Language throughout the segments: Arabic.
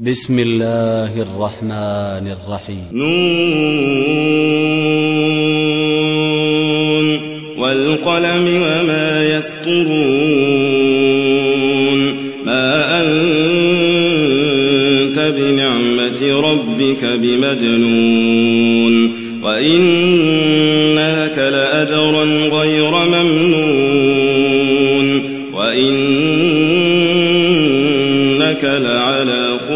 بسم الله الرحمن الرحيم. نون والقلم وما يسطرون. ما أنت بنعمة ربك بمجنون. وإن لك لأجرا غير ممنون. وإنك لعلى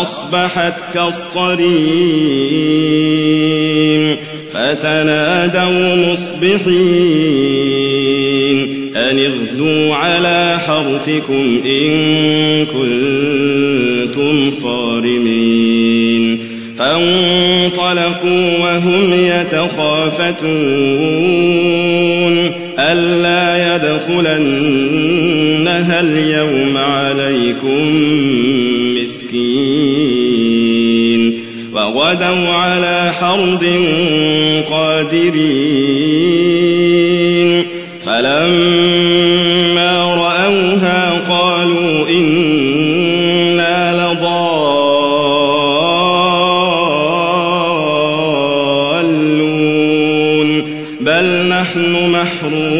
فأصبحت كالصريم فتنادوا مصبحين أن اغدوا على حرثكم إن كنتم صارمين فانطلقوا وهم يتخافتون ألا يدخلنها اليوم عليكم مسكين وغدوا على حرد قادرين فلما رأوها قالوا إنا لضالون بل نحن محرومون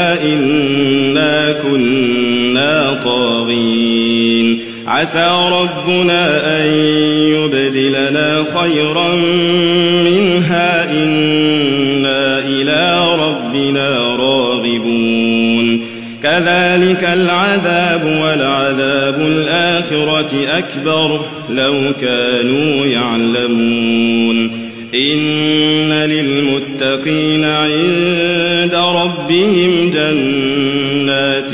طاغين. عسى ربنا أن يبدلنا خيرا منها. إنا إلى ربنا راغبون. كذلك العذاب ولعذاب الآخرة أكبر لو كانوا يعلمون. إن للمتقين عند ربهم جنات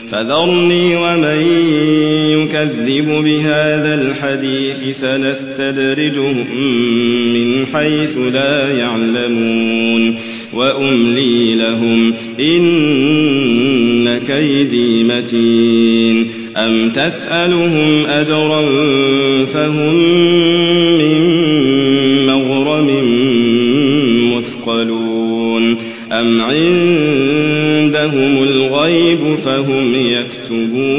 فذرني ومن يكذب بهذا الحديث سنستدرجهم من حيث لا يعلمون وأملي لهم إن كيدي متين أم تسألهم أجرا فهم من مغرم مثقلون أم عندهم الغيب فهم يكتبون.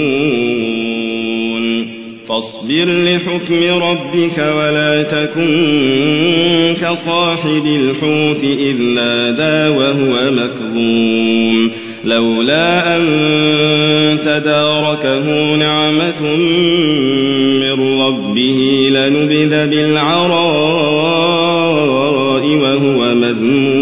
فاصبر لحكم ربك ولا تكن كصاحب الحوت إذ نادى وهو مكظوم. لولا أن تداركه نعمة من ربه لنبذ بالعراء وهو مذموم.